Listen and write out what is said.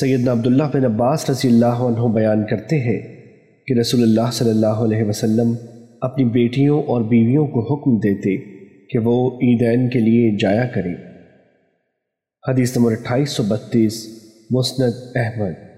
سیدنا عبداللہ بن عباس رضی اللہ عنہ بیان کرتے ہیں کہ رسول اللہ صلی اللہ علیہ وسلم اپنی بیٹیوں اور بیویوں کو حکم دیتے کہ وہ عیدین کے لیے جایا کریں۔ حدیث نمبر اٹھائیس سو بتیس، مسند احمد۔